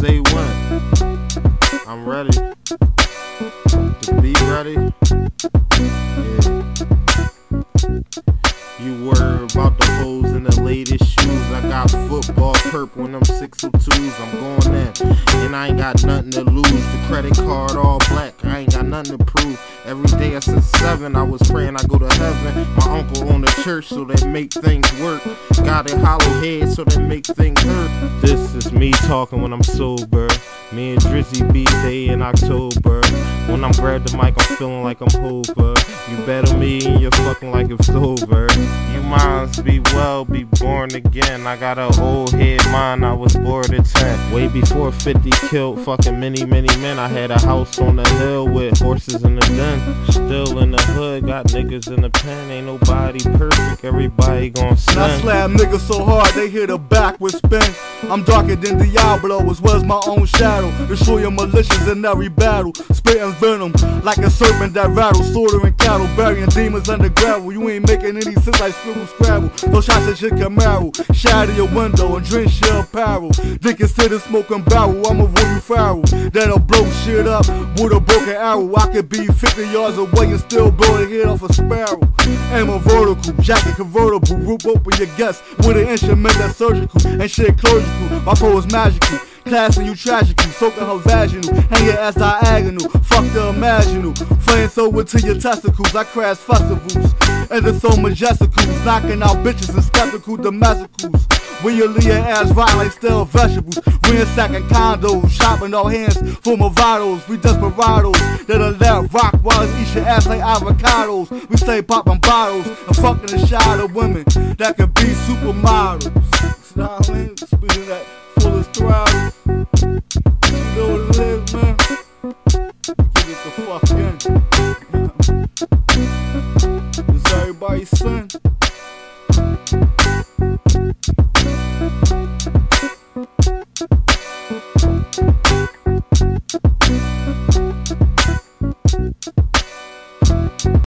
say when. I'm ready. To be ready. Shoes. I got football purple when them 602s. I'm going in. And I ain't got nothing to lose. The credit card all black. I ain't got nothing to prove. Every day I since seven, I was praying I go to heaven. My uncle owned a church, so they make things work. Got a hollow head, so they make things hurt. This is me talking when I'm sober. Me and Drizzy B Day in October. When I'm grab the mic, I'm feeling like I'm Hoover. You better me and you're fucking like it's over. You minds be well, be born again. I got an old head mind, I was bored at 10. Way before 50 killed fucking many, many men. I had a house on the hill with horses in the den. Still in the hood, got niggas in the pen. Ain't nobody perfect, everybody gon' sin. I slap niggas so hard, they hit a backward spin. I'm darker than Diablo, as well as my own shadow. Destroy your militias in every battle. Spitting like a serpent that rattles, slaughtering cattle, burying demons under gravel. You ain't making any sense like scribble scrabble. No shots at your Camaro, shatter your window and drink your apparel. Then consider smoking barrel. I'm a Woody Farrell that'll blow shit up with a broken arrow. I could be 50 yards away and still blow a head off a sparrow. Aim a vertical, jacket convertible, roof open your guts with an instrument that's surgical and shit clerical. My flow is magical. Classing you tragically, soaking her vaginal, hanging as diagonal, fuck the imaginal, flame so into your testicles. I crash festivals, and it's so majesticals, knocking out bitches and skeptical domesticals. When you leave your ass right like stale vegetables, ransacking condos, shopping our hands of vitals. We desperados that'll let rock while eat your ass like avocados. We stay popping bottles and fucking the of women that could be supermodels. You know what I mean? Speaking that fullest throttle. get the fuck in. Is everybody's son?